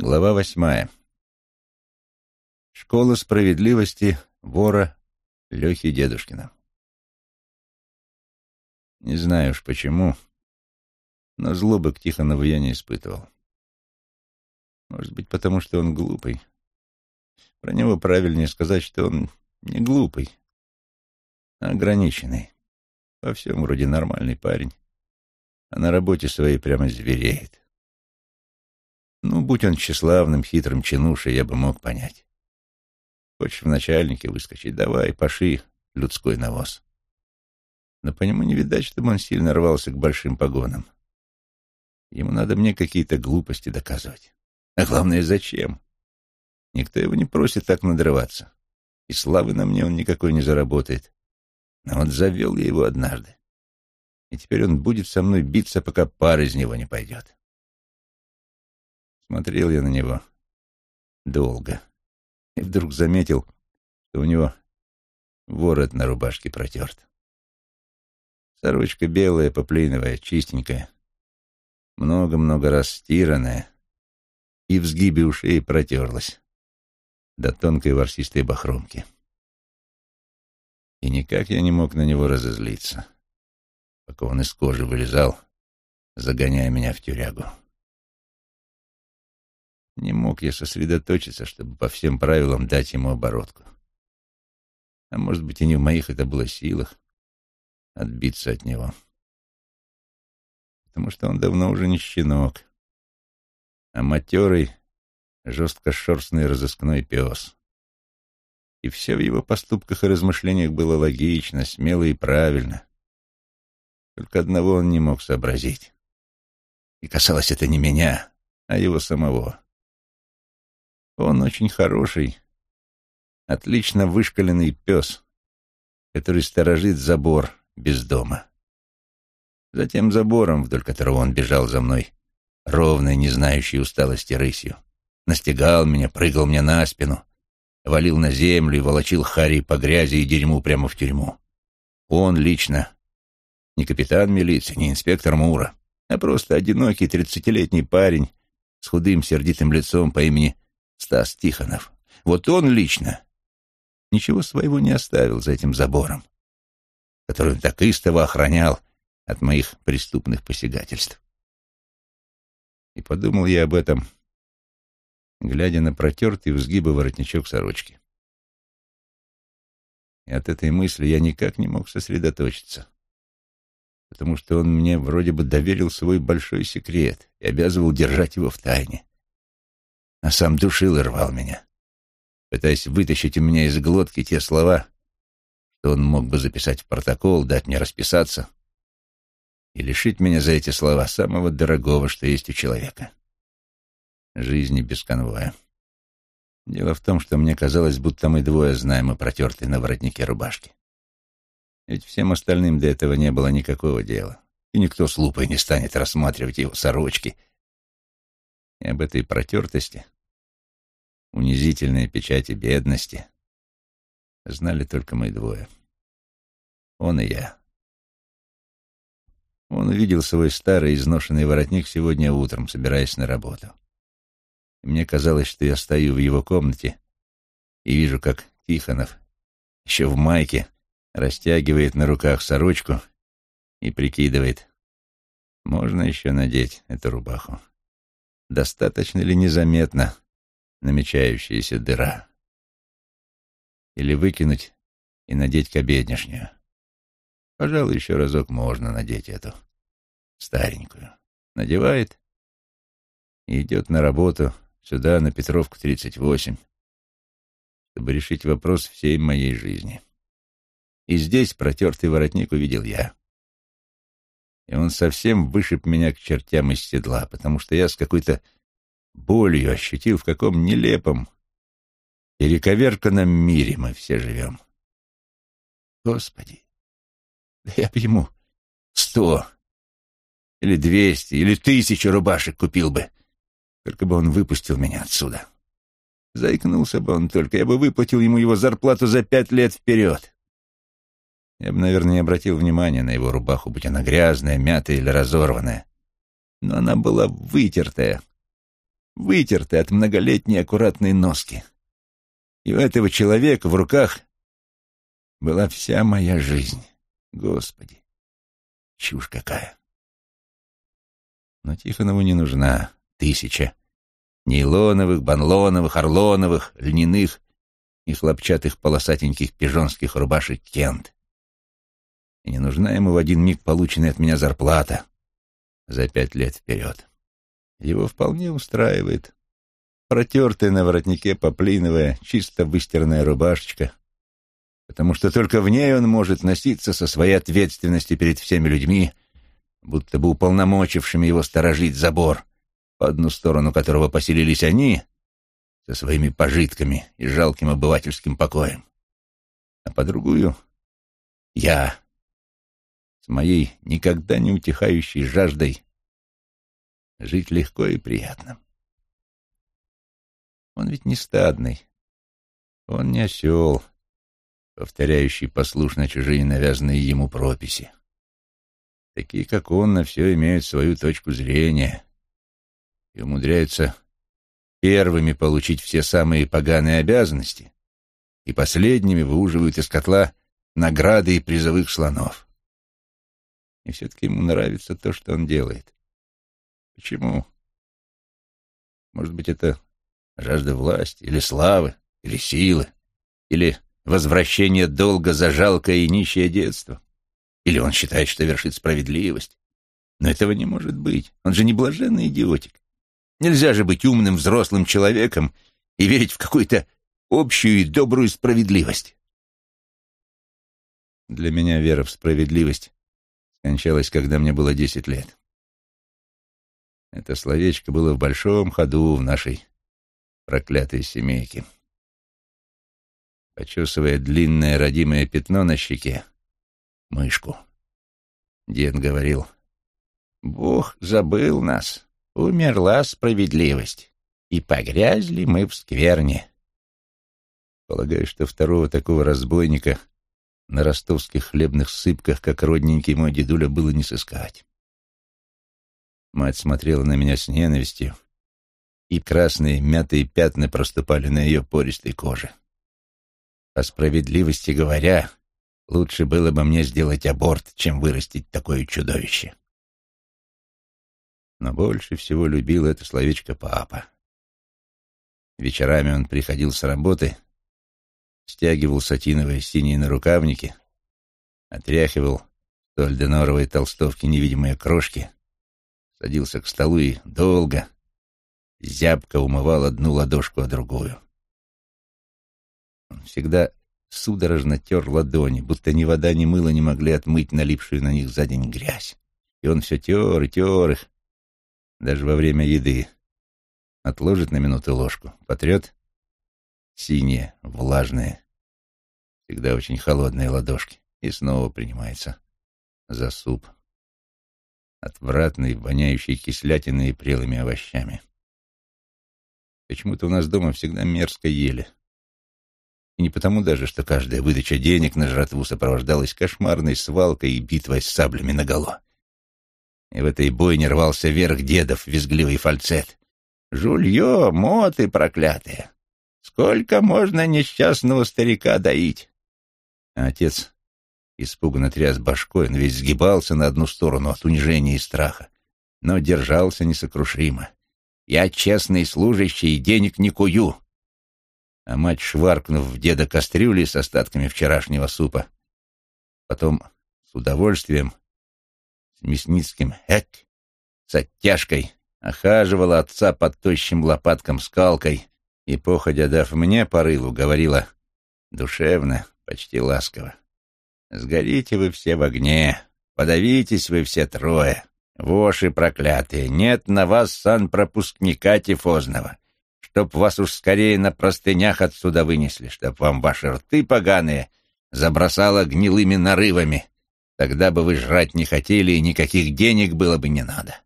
Глава восьмая. Школа справедливости вора Лехи Дедушкина. Не знаю уж почему, но злобы к Тихонову я не испытывал. Может быть, потому что он глупый. Про него правильнее сказать, что он не глупый, а ограниченный. Во всем вроде нормальный парень, а на работе своей прямо звереет. Ну, будь он тщеславным, хитрым чинушей, я бы мог понять. Хочешь в начальнике выскочить? Давай, паши, людской навоз. Но по нему не видать, чтобы он сильно рвался к большим погонам. Ему надо мне какие-то глупости доказывать. А главное, зачем? Никто его не просит так надрываться. И славы на мне он никакой не заработает. Но вот завел я его однажды. И теперь он будет со мной биться, пока пар из него не пойдет. Смотрел я на него долго и вдруг заметил, что у него ворот на рубашке протерт. Сорочка белая, поплиновая, чистенькая, много-много раз стиранная, и в сгибе ушей протерлась до тонкой ворсистой бахромки. И никак я не мог на него разозлиться, пока он из кожи вылезал, загоняя меня в тюрягу. Не мог я сосредоточиться, чтобы по всем правилам дать ему оборотку. А может быть, и не в моих это было силах отбиться от него. Потому что он давно уже не щенок, а матерый, жесткошерстный разыскной пес. И все в его поступках и размышлениях было логично, смело и правильно. Только одного он не мог сообразить. И касалось это не меня, а его самого. Он очень хороший, отлично вышкаленный пес, который сторожит забор без дома. Затем забором, вдоль которого он бежал за мной, ровной, не знающей усталости рысью, настигал меня, прыгал мне на спину, валил на землю и волочил Харри по грязи и дерьму прямо в тюрьму. Он лично, не капитан милиции, не инспектор Мура, а просто одинокий тридцатилетний парень с худым сердитым лицом по имени Стас Тихонов. Вот он лично ничего своего не оставил за этим забором, который он так истово охранял от моих преступных посягательств. И подумал я об этом, глядя на протертый в сгибы воротничок сорочки. И от этой мысли я никак не мог сосредоточиться, потому что он мне вроде бы доверил свой большой секрет и обязывал держать его в тайне а сам душил и рвал меня, пытаясь вытащить у меня из глотки те слова, что он мог бы записать в протокол, дать мне расписаться и лишить меня за эти слова самого дорогого, что есть у человека — жизни без конвоя. Дело в том, что мне казалось, будто мы двое знаем о протертой на воротнике рубашки. Ведь всем остальным до этого не было никакого дела, и никто с лупой не станет рассматривать его сорочки — и об этой протертости, унизительной печати бедности, знали только мы двое. Он и я. Он увидел свой старый изношенный воротник сегодня утром, собираясь на работу. И мне казалось, что я стою в его комнате и вижу, как Тихонов еще в майке растягивает на руках сорочку и прикидывает, можно еще надеть эту рубаху достаточно ли незаметна намечающаяся дыра. Или выкинуть и надеть кобеднишнюю. Пожалуй, еще разок можно надеть эту старенькую. Надевает и идет на работу сюда, на Петровку, 38, чтобы решить вопрос всей моей жизни. И здесь протертый воротник увидел я и он совсем вышиб меня к чертям из седла, потому что я с какой-то болью ощутил, в каком нелепом, перековерканном мире мы все живем. Господи, да я бы ему сто или двести или тысячу рубашек купил бы, только бы он выпустил меня отсюда. Заикнулся бы он только, я бы выплатил ему его зарплату за пять лет вперед. Я бы, наверное, не обратил внимания на его рубаху, будь она грязная, мятая или разорванная. Но она была вытертая, вытерты от многолетней аккуратной носки. И у этого человека в руках была вся моя жизнь. Господи, чушь какая! Но Тихонову не нужна тысяча нейлоновых, банлоновых, орлоновых, льняных и хлопчатых полосатеньких пижонских рубашек Кент. И не нужна ему в один миг полученная от меня зарплата за пять лет вперед. Его вполне устраивает. Протертая на воротнике поплиновая, чисто выстиранная рубашечка, потому что только в ней он может носиться со своей ответственностью перед всеми людьми, будто бы уполномочившими его сторожить забор, по одну сторону которого поселились они со своими пожитками и жалким обывательским покоем, а по другую — я с моей никогда не утихающей жаждой жить легко и приятно. Он ведь не стадный, он не осел, повторяющий послушно чужие навязанные ему прописи. Такие, как он, на все имеют свою точку зрения и умудряются первыми получить все самые поганые обязанности и последними выуживают из котла награды и призовых слонов. И все-таки ему нравится то, что он делает. Почему? Может быть, это жажда власти, или славы, или силы, или возвращение долга за жалкое и нищее детство. Или он считает, что вершит справедливость. Но этого не может быть. Он же не блаженный идиотик. Нельзя же быть умным взрослым человеком и верить в какую-то общую и добрую справедливость. Для меня вера в справедливость скончалась, когда мне было десять лет. Это словечко было в большом ходу в нашей проклятой семейке. Почесывая длинное родимое пятно на щеке, мышку, дед говорил, «Бог забыл нас, умерла справедливость, и погрязли мы в скверне». Полагаю, что второго такого разбойника на ростовских хлебных сыпках, как родненький мой дедуля, было не сыскать. Мать смотрела на меня с ненавистью, и красные мятые пятна проступали на ее пористой коже. По справедливости говоря, лучше было бы мне сделать аборт, чем вырастить такое чудовище. Но больше всего любил это словечко папа. Вечерами он приходил с работы, стягивал сатиновые синие нарукавники, отряхивал в альденоровой толстовке невидимые крошки, садился к столу и долго, зябко умывал одну ладошку, а другую. Он всегда судорожно тер ладони, будто ни вода, ни мыло не могли отмыть налипшую на них за день грязь. И он все тер и тер их, даже во время еды. Отложит на минуту ложку, потрет синие, влажные, всегда очень холодные ладошки, и снова принимается за суп. Отвратный, воняющий кислятиной и прелыми овощами. Почему-то у нас дома всегда мерзко ели. И не потому даже, что каждая выдача денег на жратву сопровождалась кошмарной свалкой и битвой с саблями наголо. И в этой бойне рвался вверх дедов визгливый фальцет. «Жулье, моты проклятые! Сколько можно несчастного старика доить?» А отец испуганно тряс башкой, он весь сгибался на одну сторону от унижения и страха, но держался несокрушимо. Я честный служащий и денег не кую. А мать, шваркнув в деда кастрюли с остатками вчерашнего супа, потом с удовольствием, с мясницким «эк», с оттяжкой, охаживала отца под тощим лопатком скалкой и, походя дав мне по рылу, говорила душевно, почти ласково. «Сгорите вы все в огне, подавитесь вы все трое, Воши проклятые, нет на вас санпропускника тифозного, чтоб вас уж скорее на простынях отсюда вынесли, чтоб вам ваши рты поганые забросало гнилыми нарывами. Тогда бы вы жрать не хотели, и никаких денег было бы не надо.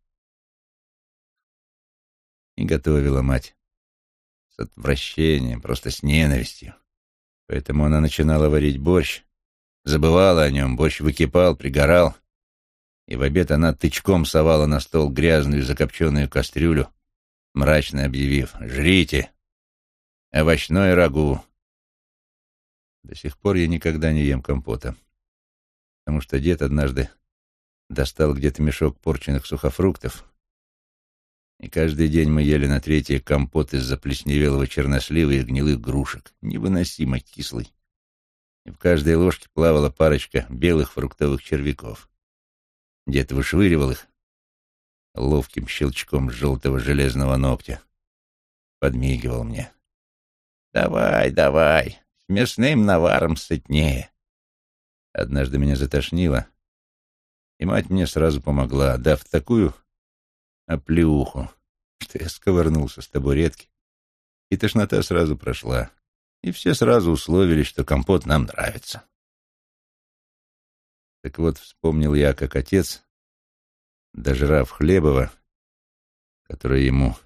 И готовила мать с отвращением, просто с ненавистью. Поэтому она начинала варить борщ, забывала о нем, борщ выкипал, пригорал, и в обед она тычком совала на стол грязную закопченную кастрюлю мрачно объявив «Жрите! Овощное рагу!» До сих пор я никогда не ем компота, потому что дед однажды достал где-то мешок порченных сухофруктов, и каждый день мы ели на третье компот из заплесневелого чернослива и гнилых грушек, невыносимо кислый. И в каждой ложке плавала парочка белых фруктовых червяков. Дед вышвыривал их ловким щелчком желтого железного ногтя. Подмигивал мне. «Давай, давай, с мясным наваром сытнее». Однажды меня затошнило, и мать мне сразу помогла, дав такую оплеуху, что я сковырнулся с табуретки, и тошнота сразу прошла, и все сразу условились, что компот нам нравится. Так вот, вспомнил я, как отец, дожрав Хлебова, который ему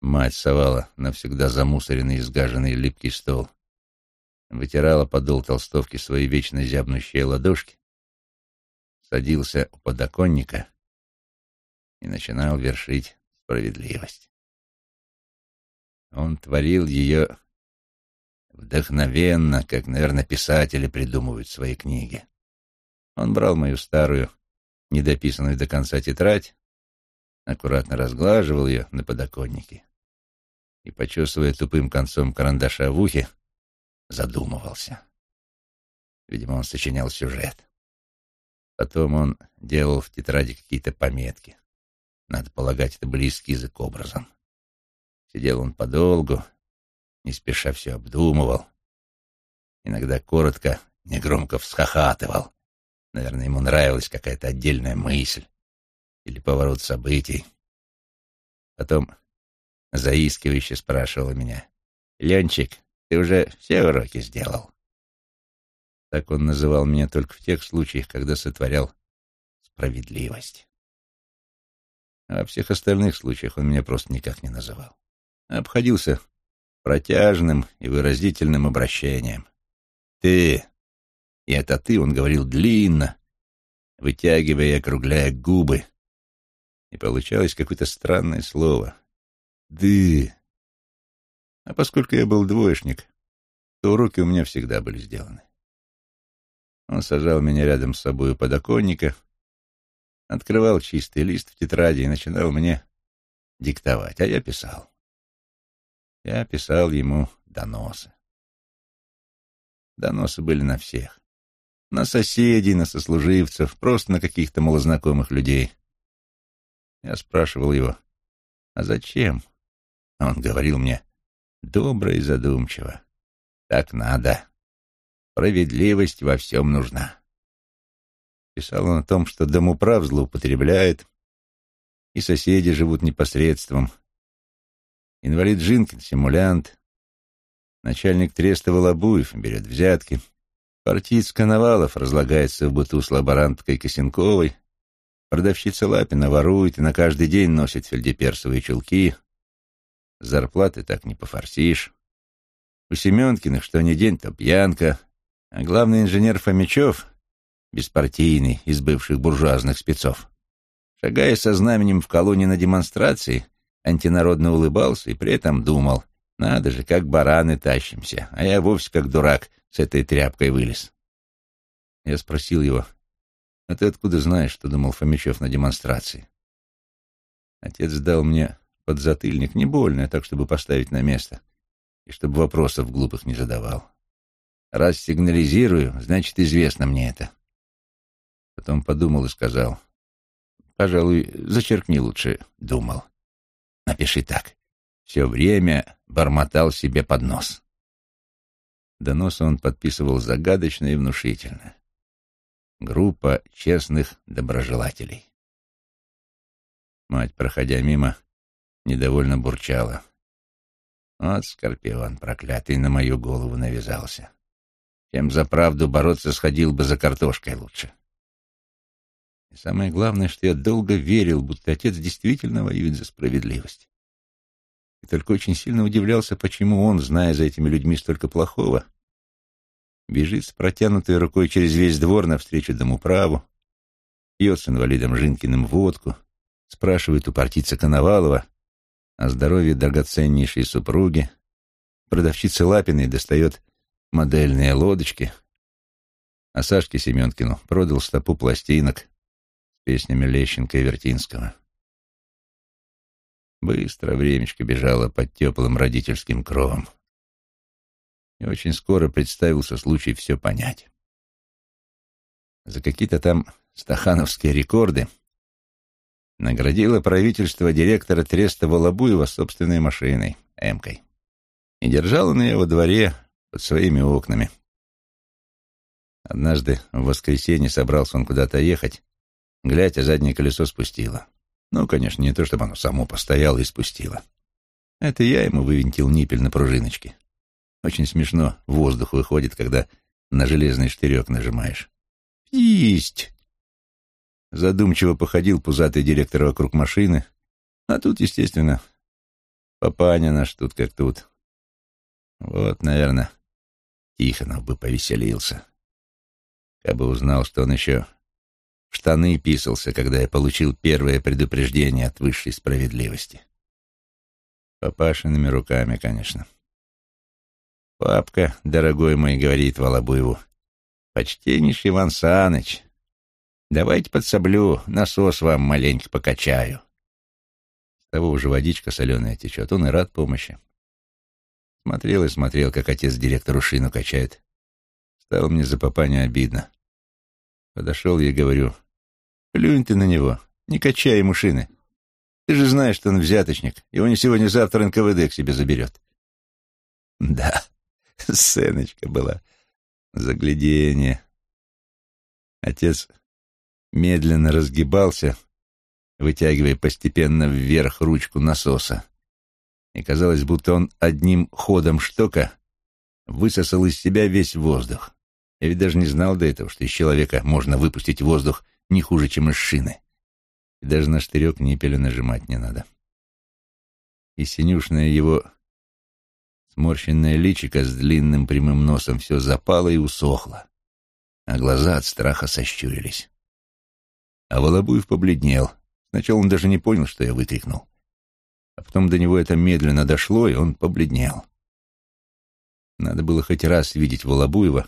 мать совала навсегда замусоренный и сгаженный липкий стол, вытирала подол толстовки свои вечно зябнущие ладошки, садился у подоконника и начинал вершить справедливость. Он творил ее вдохновенно, как, наверное, писатели придумывают свои книги. Он брал мою старую, недописанную до конца тетрадь, аккуратно разглаживал ее на подоконнике и, почесывая тупым концом карандаша в ухе, задумывался. Видимо, он сочинял сюжет. Потом он делал в тетради какие-то пометки. Надо полагать, это были эскизы к образам. Сидел он подолгу, не спеша все обдумывал. Иногда коротко, негромко всхохатывал, Наверное, ему нравилась какая-то отдельная мысль или поворот событий. Потом заискивающе спрашивал меня. «Ленчик, ты уже все уроки сделал?» Так он называл меня только в тех случаях, когда сотворял справедливость. А во всех остальных случаях он меня просто никак не называл. Обходился протяжным и выразительным обращением. «Ты, и это «ты» он говорил длинно, вытягивая и округляя губы. И получалось какое-то странное слово. «Ды». А поскольку я был двоечник, то уроки у меня всегда были сделаны. Он сажал меня рядом с собой у подоконника, открывал чистый лист в тетради и начинал мне диктовать, а я писал. Я писал ему доносы. Доносы были на всех на соседей, на сослуживцев, просто на каких-то малознакомых людей. Я спрашивал его, а зачем? Он говорил мне, добро и задумчиво. Так надо. Справедливость во всем нужна. Писал он о том, что домоуправ злоупотребляет, и соседи живут непосредством. Инвалид Жинкин — симулянт, начальник треста Волобуев берет взятки — Партиец Коновалов разлагается в быту с лаборанткой Косенковой, продавщица Лапина ворует и на каждый день носит фельдеперсовые чулки. Зарплаты так не пофорсишь. У Семенкиных что ни день, то пьянка, а главный инженер Фомичев, беспартийный, из бывших буржуазных спецов, шагая со знаменем в колонии на демонстрации, антинародно улыбался и при этом думал, надо же, как бараны тащимся, а я вовсе как дурак с этой тряпкой вылез. Я спросил его, а ты откуда знаешь, что думал Фомичев на демонстрации? Отец дал мне подзатыльник, не больно, а так, чтобы поставить на место, и чтобы вопросов глупых не задавал. Раз сигнализирую, значит, известно мне это. Потом подумал и сказал, пожалуй, зачеркни лучше, думал. Напиши так. Все время бормотал себе под нос. Донос он подписывал загадочно и внушительно. Группа честных доброжелателей. Мать, проходя мимо, недовольно бурчала. Вот скорпион проклятый на мою голову навязался. Чем за правду бороться сходил бы за картошкой лучше. Самое главное, что я долго верил, будто отец действительно воюет за справедливость. И только очень сильно удивлялся, почему он, зная за этими людьми столько плохого, бежит с протянутой рукой через весь двор навстречу домуправу, пьет с инвалидом Жинкиным водку, спрашивает у партийца Коновалова, о здоровье драгоценнейшей супруги, продавщица Лапиной достает модельные лодочки, а Сашке Семенкину продал стопу пластинок песнями Лещенко и Вертинского. Быстро времечко бежало под теплым родительским кровом. И очень скоро представился случай все понять. За какие-то там стахановские рекорды наградило правительство директора Треста Волобуева собственной машиной, Эмкой. И держал он ее во дворе под своими окнами. Однажды в воскресенье собрался он куда-то ехать, глядя, заднее колесо спустило. Ну, конечно, не то, чтобы оно само постояло и спустило. Это я ему вывинтил ниппель на пружиночке. Очень смешно воздух выходит, когда на железный штырек нажимаешь. «Есть!» Задумчиво походил пузатый директор вокруг машины, а тут, естественно, папаня наш тут как тут. Вот, наверное, Тихонов бы повеселился. Я бы узнал, что он еще в штаны писался, когда я получил первое предупреждение от высшей справедливости. Папашиными руками, конечно. «Папка, дорогой мой, — говорит Волобуеву, — почтеннейший Иван Саныч, давайте подсоблю, насос вам маленько покачаю». С того уже водичка соленая течет, он и рад помощи. Смотрел и смотрел, как отец директору шину качает. Стало мне за папаню обидно. Подошел я и говорю, плюнь ты на него, не качай ему шины. Ты же знаешь, что он взяточник, его не сегодня-завтра НКВД к себе заберет. Да, сценочка была, загляденье. Отец медленно разгибался, вытягивая постепенно вверх ручку насоса. И казалось, будто он одним ходом штока высосал из себя весь воздух. Я ведь даже не знал до этого, что из человека можно выпустить воздух не хуже, чем из шины. И даже на штырек ниппеля нажимать не надо. И синюшное его сморщенное личико с длинным прямым носом все запало и усохло, а глаза от страха сощурились. А Волобуев побледнел. Сначала он даже не понял, что я выкрикнул. А потом до него это медленно дошло, и он побледнел. Надо было хоть раз видеть Волобуева,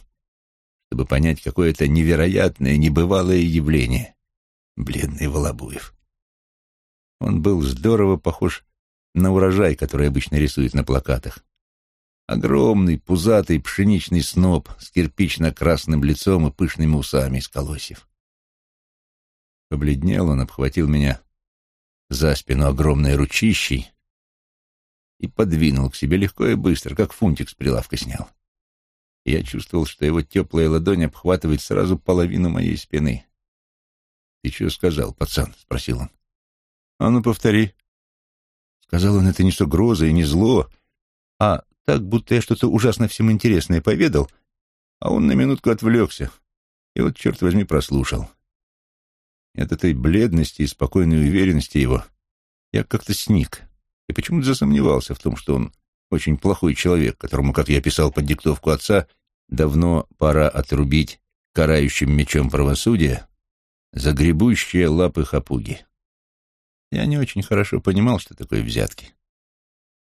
чтобы понять, какое это невероятное, небывалое явление. Бледный Волобуев. Он был здорово похож на урожай, который обычно рисуют на плакатах. Огромный, пузатый пшеничный сноп с кирпично-красным лицом и пышными усами из колосьев. Побледнел он, обхватил меня за спину огромной ручищей и подвинул к себе легко и быстро, как фунтик с прилавка снял. Я чувствовал, что его теплая ладонь обхватывает сразу половину моей спины. «Ты что сказал, пацан?» — спросил он. «А ну, повтори». Сказал он это не с угрозой и не зло, а так, будто я что-то ужасно всем интересное поведал, а он на минутку отвлекся и вот, черт возьми, прослушал. И от этой бледности и спокойной уверенности его я как-то сник и почему-то засомневался в том, что он очень плохой человек, которому, как я писал под диктовку отца, давно пора отрубить карающим мечом правосудия за гребущие лапы хапуги. Я не очень хорошо понимал, что такое взятки.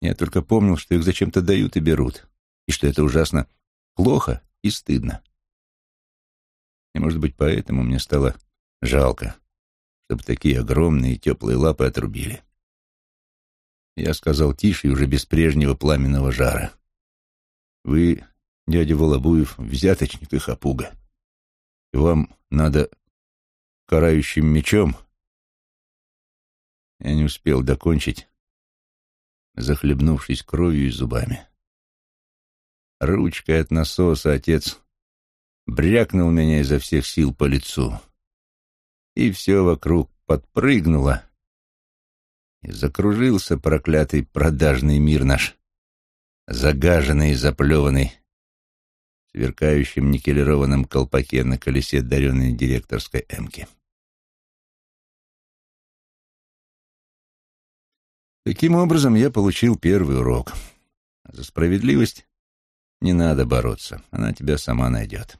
Я только помнил, что их зачем-то дают и берут, и что это ужасно плохо и стыдно. И, может быть, поэтому мне стало жалко, чтобы такие огромные теплые лапы отрубили. Я сказал тише и уже без прежнего пламенного жара. «Вы, дядя Волобуев, взяточник и хапуга. И вам надо карающим мечом...» Я не успел докончить, захлебнувшись кровью и зубами. Ручкой от насоса отец брякнул меня изо всех сил по лицу, и все вокруг подпрыгнуло, и закружился проклятый продажный мир наш, загаженный и заплеванный, сверкающим никелированном колпаке на колесе даренной директорской эмки. Таким образом, я получил первый урок. За справедливость не надо бороться, она тебя сама найдет.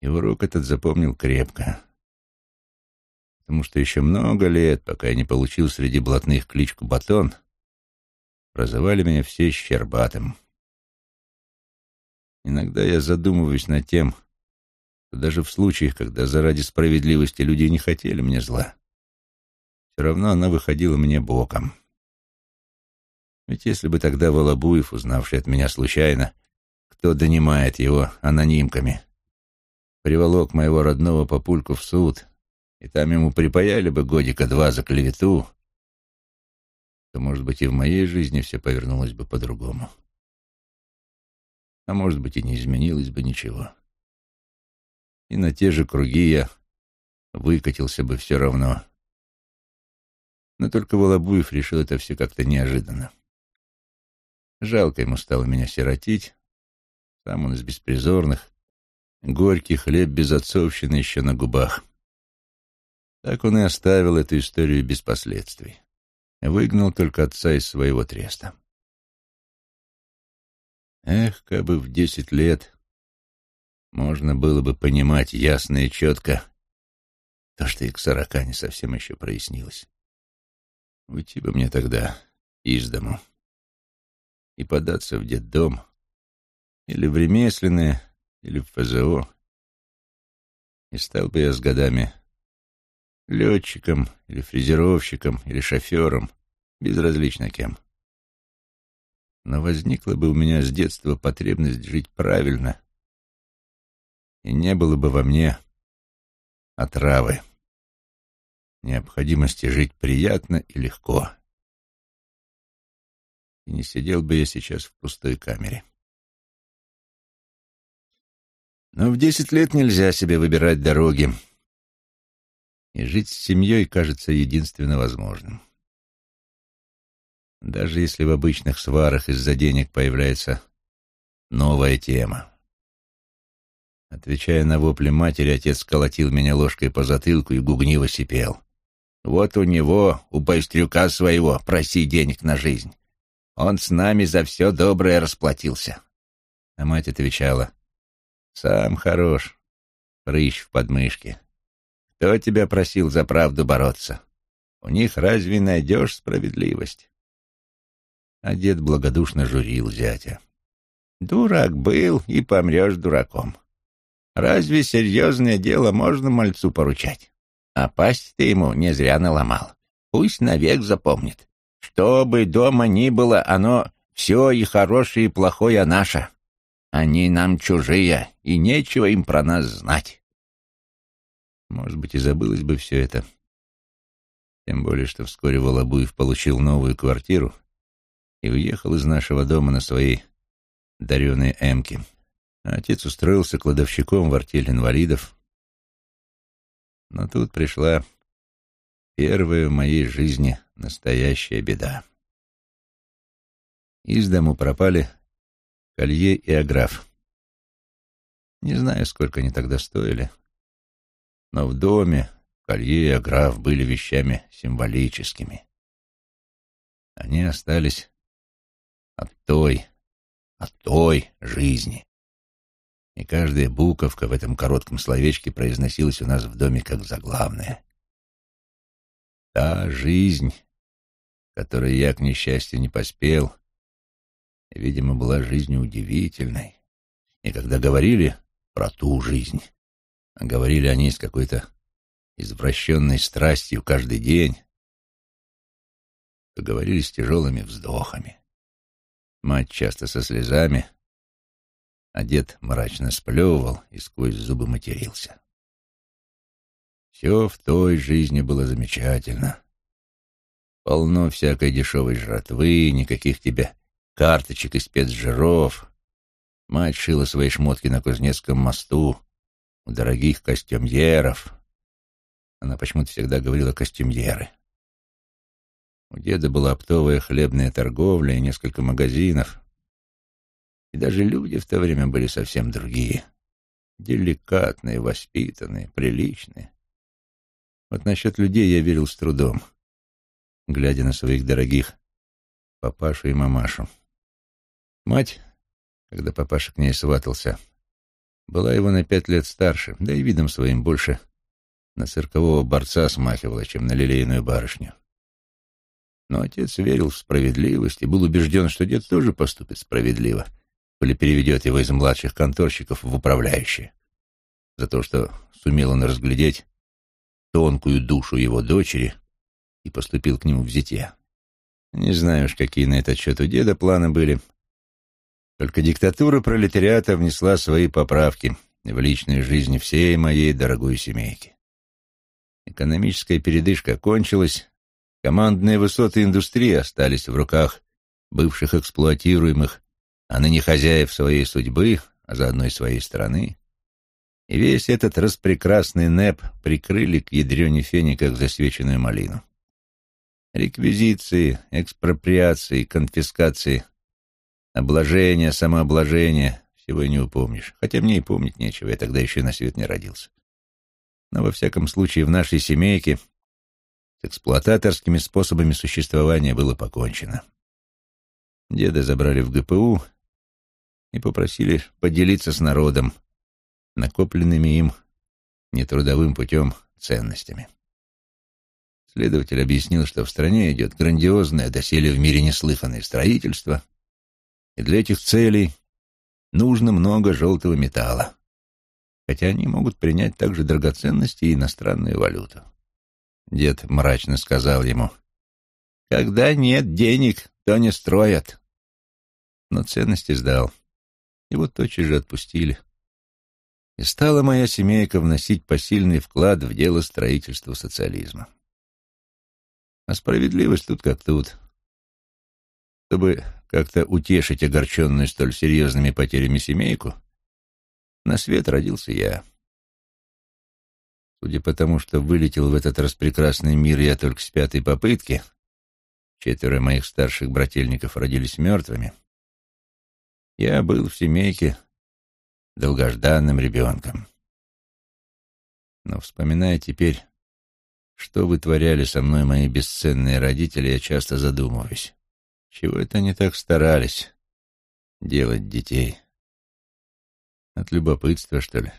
И урок этот запомнил крепко потому что еще много лет, пока я не получил среди блатных кличку Батон, прозывали меня все Щербатым. Иногда я задумываюсь над тем, что даже в случаях, когда заради справедливости люди не хотели мне зла, все равно она выходила мне боком. Ведь если бы тогда Волобуев, узнавший от меня случайно, кто донимает его анонимками, приволок моего родного папульку в суд, и там ему припаяли бы годика два за клевету, то, может быть, и в моей жизни все повернулось бы по-другому. А может быть, и не изменилось бы ничего. И на те же круги я выкатился бы все равно. Но только Волобуев решил это все как-то неожиданно. Жалко ему стало меня сиротить. Сам он из беспризорных. Горький хлеб без отцовщины еще на губах. Так он и оставил эту историю без последствий. Выгнал только отца из своего треста. Эх, как бы в десять лет можно было бы понимать ясно и четко то, что и к сорока не совсем еще прояснилось. Уйти бы мне тогда из дому и податься в детдом или в ремесленное, или в ФЗО. И стал бы я с годами летчиком или фрезеровщиком или шофером, безразлично кем. Но возникла бы у меня с детства потребность жить правильно, и не было бы во мне отравы, необходимости жить приятно и легко. И не сидел бы я сейчас в пустой камере. Но в десять лет нельзя себе выбирать дороги, и жить с семьей кажется единственно возможным. Даже если в обычных сварах из-за денег появляется новая тема. Отвечая на вопли матери, отец колотил меня ложкой по затылку и гугниво сипел. «Вот у него, у байстрюка своего, проси денег на жизнь. Он с нами за все доброе расплатился». А мать отвечала, «Сам хорош, прыщ в подмышке. Кто тебя просил за правду бороться? У них разве найдешь справедливость?» А дед благодушно журил зятя. «Дурак был, и помрешь дураком. Разве серьезное дело можно мальцу поручать? А пасть ты ему не зря наломал. Пусть навек запомнит. Что бы дома ни было, оно все и хорошее, и плохое наше. Они нам чужие, и нечего им про нас знать. Может быть, и забылось бы все это. Тем более, что вскоре Волобуев получил новую квартиру и уехал из нашего дома на своей дареной эмке. Отец устроился кладовщиком в артель инвалидов. Но тут пришла первая в моей жизни настоящая беда. Из дому пропали колье и аграф. Не знаю, сколько они тогда стоили — но в доме колье и аграф были вещами символическими. Они остались от той, от той жизни. И каждая буковка в этом коротком словечке произносилась у нас в доме как заглавная. Та жизнь, которой я, к несчастью, не поспел, видимо, была жизнью удивительной. И когда говорили про ту жизнь, Говорили они с какой-то извращенной страстью каждый день. Говорили с тяжелыми вздохами. Мать часто со слезами, а дед мрачно сплевывал и сквозь зубы матерился. Все в той жизни было замечательно. Полно всякой дешевой жратвы, никаких тебе карточек и спецжиров. Мать шила свои шмотки на Кузнецком мосту, у дорогих костюмьеров. Она почему-то всегда говорила «костюмьеры». У деда была оптовая хлебная торговля и несколько магазинов. И даже люди в то время были совсем другие. Деликатные, воспитанные, приличные. Вот насчет людей я верил с трудом, глядя на своих дорогих папашу и мамашу. Мать, когда папаша к ней сватался, была его на пять лет старше, да и видом своим больше на циркового борца смахивало, чем на лилейную барышню. Но отец верил в справедливость и был убежден, что дед тоже поступит справедливо, или переведет его из младших конторщиков в управляющие, за то, что сумел он разглядеть тонкую душу его дочери и поступил к нему в зятья. Не знаю уж, какие на этот счет у деда планы были. Только диктатура пролетариата внесла свои поправки в личную жизнь всей моей дорогой семейки. Экономическая передышка кончилась, командные высоты индустрии остались в руках бывших эксплуатируемых, а ныне хозяев своей судьбы, а заодно и своей страны. И весь этот распрекрасный НЭП прикрыли к ядрене фени, как засвеченную малину. Реквизиции, экспроприации, конфискации, обложения, самообложения — всего и не упомнишь. Хотя мне и помнить нечего, я тогда еще и на свет не родился. Но во всяком случае в нашей семейке с эксплуататорскими способами существования было покончено. Деда забрали в ГПУ и попросили поделиться с народом накопленными им нетрудовым путем ценностями. Следователь объяснил, что в стране идет грандиозное, доселе в мире неслыханное строительство, и для этих целей нужно много желтого металла хотя они могут принять также драгоценности и иностранную валюту. Дед мрачно сказал ему, «Когда нет денег, то не строят». Но ценности сдал. Его тотчас же отпустили. И стала моя семейка вносить посильный вклад в дело строительства социализма. А справедливость тут как тут. Чтобы как-то утешить огорченную столь серьезными потерями семейку, на свет родился я. Судя по тому, что вылетел в этот распрекрасный мир я только с пятой попытки, четверо моих старших брательников родились мертвыми, я был в семейке долгожданным ребенком. Но, вспоминая теперь, что вытворяли со мной мои бесценные родители, я часто задумываюсь, чего это они так старались делать детей. От любопытства, что ли?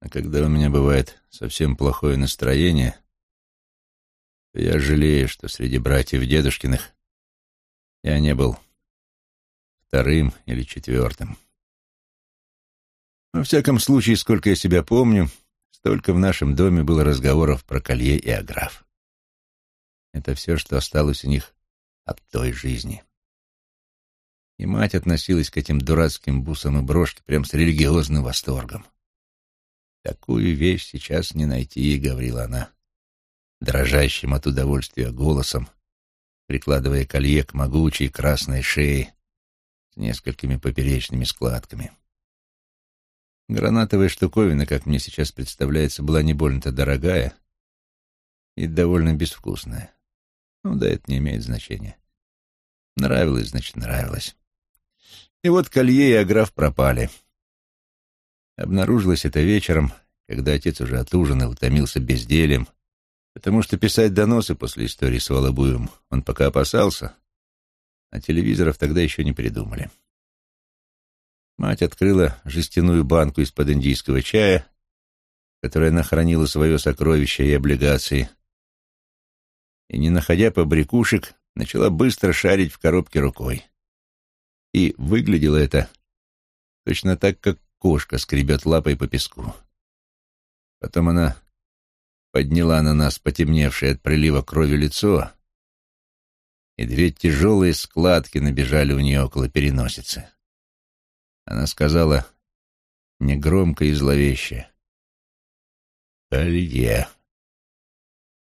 А когда у меня бывает совсем плохое настроение, то я жалею, что среди братьев дедушкиных я не был вторым или четвертым. Во всяком случае, сколько я себя помню, столько в нашем доме было разговоров про колье и аграф. Это все, что осталось у них от той жизни. И мать относилась к этим дурацким бусам и брошке прям с религиозным восторгом. «Такую вещь сейчас не найти», — говорила она, дрожащим от удовольствия голосом, прикладывая колье к могучей красной шее с несколькими поперечными складками. Гранатовая штуковина, как мне сейчас представляется, была не больно-то дорогая и довольно безвкусная. Ну да, это не имеет значения. Нравилось, значит, нравилось. И вот колье и аграф пропали. Обнаружилось это вечером, когда отец уже отужинал, томился бездельем, потому что писать доносы после истории с Волобуевым он пока опасался, а телевизоров тогда еще не придумали. Мать открыла жестяную банку из-под индийского чая, которая нахранила свое сокровище и облигации, и, не находя побрякушек, начала быстро шарить в коробке рукой. И выглядело это точно так, как кошка скребет лапой по песку. Потом она подняла на нас потемневшее от прилива крови лицо, и две тяжелые складки набежали у нее около переносицы. Она сказала негромко и зловеще «Колье»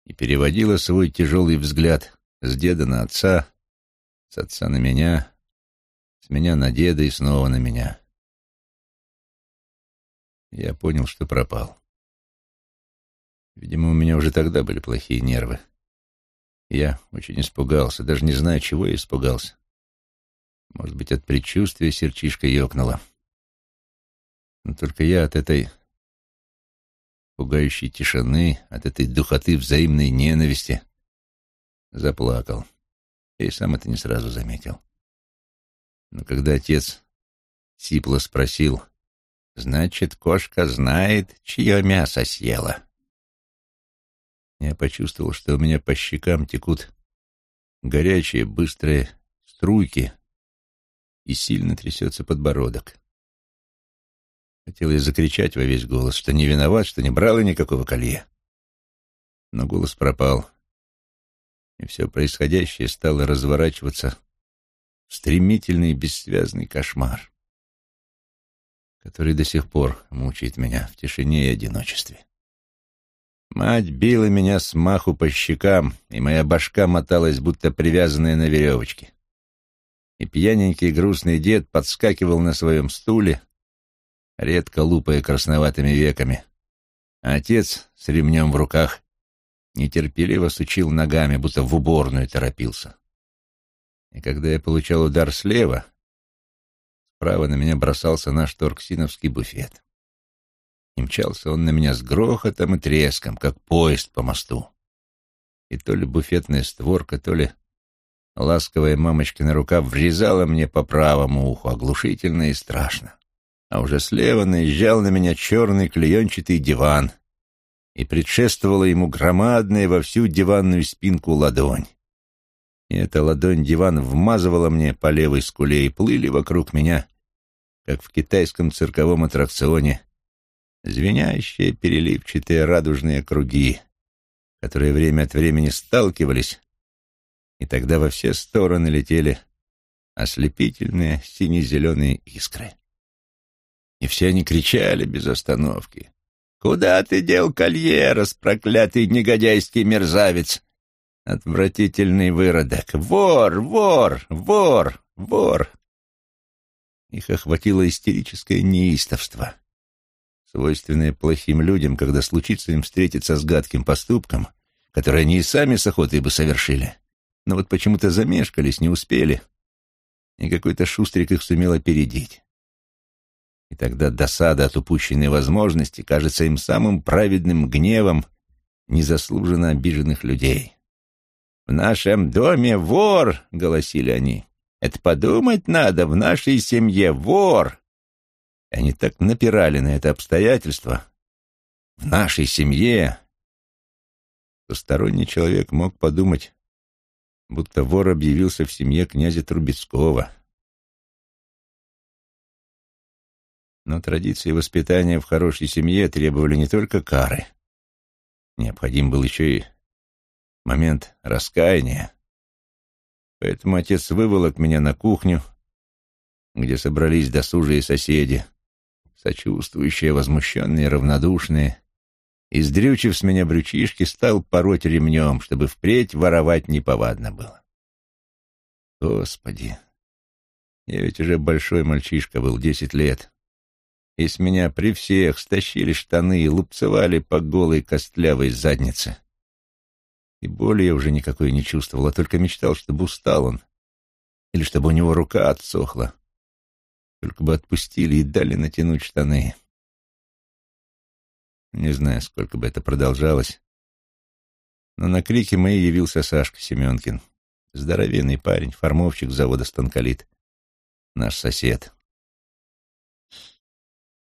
и переводила свой тяжелый взгляд с деда на отца, с отца на меня, с меня на деда и снова на меня. Я понял, что пропал. Видимо, у меня уже тогда были плохие нервы. Я очень испугался, даже не знаю, чего я испугался. Может быть, от предчувствия сердчишка ёкнула. Но только я от этой пугающей тишины, от этой духоты взаимной ненависти заплакал. Я и сам это не сразу заметил. Но когда отец сипло спросил, «Значит, кошка знает, чье мясо съела?» я почувствовал, что у меня по щекам текут горячие, быстрые струйки, и сильно трясется подбородок. Хотелось закричать во весь голос, что не виноват, что не брал и никакого колье. Но голос пропал, и все происходящее стало разворачиваться в стремительный бессвязный кошмар, который до сих пор мучает меня в тишине и одиночестве. Мать била меня с маху по щекам, и моя башка моталась, будто привязанная на веревочке. И пьяненький грустный дед подскакивал на своем стуле, редко лупая красноватыми веками. А отец с ремнем в руках нетерпеливо сучил ногами, будто в уборную торопился. И когда я получал удар слева, справа на меня бросался наш торксиновский буфет. И мчался он на меня с грохотом и треском, как поезд по мосту. И то ли буфетная створка, то ли ласковая мамочкина рука врезала мне по правому уху, оглушительно и страшно. А уже слева наезжал на меня черный клеенчатый диван, и предшествовала ему громадная во всю диванную спинку ладонь. И эта ладонь диван вмазывала мне по левой скуле и плыли вокруг меня, как в китайском цирковом аттракционе, звенящие переливчатые радужные круги, которые время от времени сталкивались, и тогда во все стороны летели ослепительные сине-зеленые искры. И все они кричали без остановки. «Куда ты дел колье, распроклятый негодяйский мерзавец? Отвратительный выродок! Вор, вор, вор, вор!» Их охватило истерическое неистовство свойственное плохим людям, когда случится им встретиться с гадким поступком, который они и сами с охотой бы совершили. Но вот почему-то замешкались, не успели, и какой-то шустрик их сумел опередить. И тогда досада от упущенной возможности кажется им самым праведным гневом незаслуженно обиженных людей. «В нашем доме вор!» — голосили они. «Это подумать надо, в нашей семье вор!» И они так напирали на это обстоятельство. В нашей семье посторонний человек мог подумать, будто вор объявился в семье князя Трубецкого. Но традиции воспитания в хорошей семье требовали не только кары. Необходим был еще и момент раскаяния. Поэтому отец выволок меня на кухню, где собрались досужие соседи, сочувствующие, возмущенные, равнодушные, и, сдрючив с меня брючишки, стал пороть ремнем, чтобы впредь воровать неповадно было. Господи, я ведь уже большой мальчишка был, десять лет, и с меня при всех стащили штаны и лупцевали по голой костлявой заднице. И боли я уже никакой не чувствовал, а только мечтал, чтобы устал он, или чтобы у него рука отсохла, только бы отпустили и дали натянуть штаны. Не знаю, сколько бы это продолжалось, но на крики мои явился Сашка Семенкин. Здоровенный парень, формовщик завода «Станколит». Наш сосед.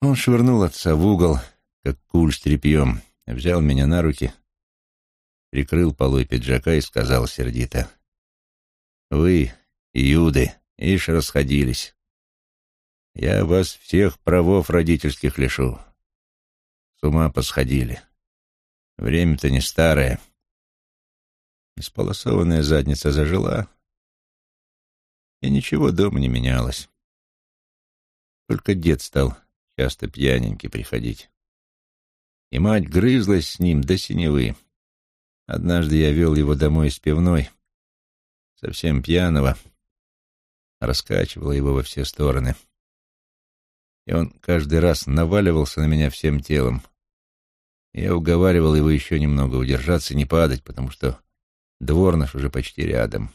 Он швырнул отца в угол, как куль с тряпьем, взял меня на руки, прикрыл полой пиджака и сказал сердито. «Вы, юды, ишь расходились. Я вас всех правов родительских лишу. С ума посходили. Время-то не старое. Исполосованная задница зажила, и ничего дома не менялось. Только дед стал часто пьяненький приходить. И мать грызлась с ним до синевы. Однажды я вел его домой из пивной, совсем пьяного, раскачивала его во все стороны — и он каждый раз наваливался на меня всем телом. Я уговаривал его еще немного удержаться, не падать, потому что двор наш уже почти рядом.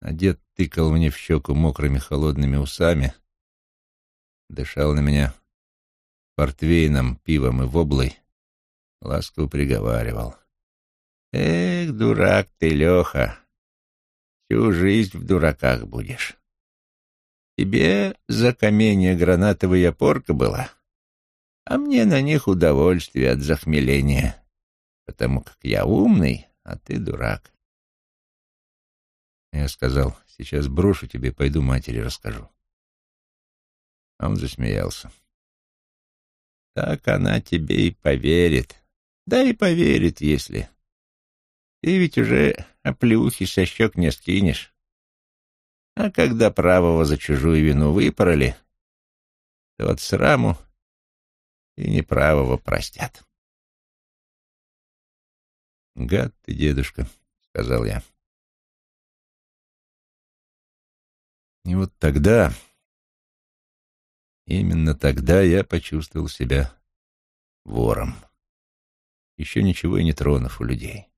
А дед тыкал мне в щеку мокрыми холодными усами, дышал на меня портвейном, пивом и воблой, ласково приговаривал. «Эх, дурак ты, Леха, всю жизнь в дураках будешь». Тебе за каменья гранатовая порка была, а мне на них удовольствие от захмеления. потому как я умный, а ты дурак. Я сказал, сейчас брошу тебе, пойду матери расскажу. Он засмеялся. Так она тебе и поверит. Да и поверит, если. Ты ведь уже оплюхи со щек не скинешь. А когда правого за чужую вину выпороли, то от сраму и неправого простят. «Гад ты, дедушка», — сказал я. И вот тогда, именно тогда я почувствовал себя вором, еще ничего и не тронув у людей.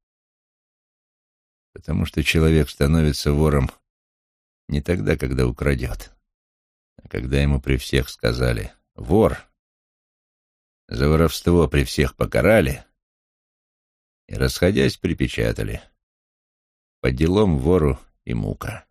Потому что человек становится вором не тогда, когда украдет, а когда ему при всех сказали «вор», за воровство при всех покарали и, расходясь, припечатали «по делам вору и мука».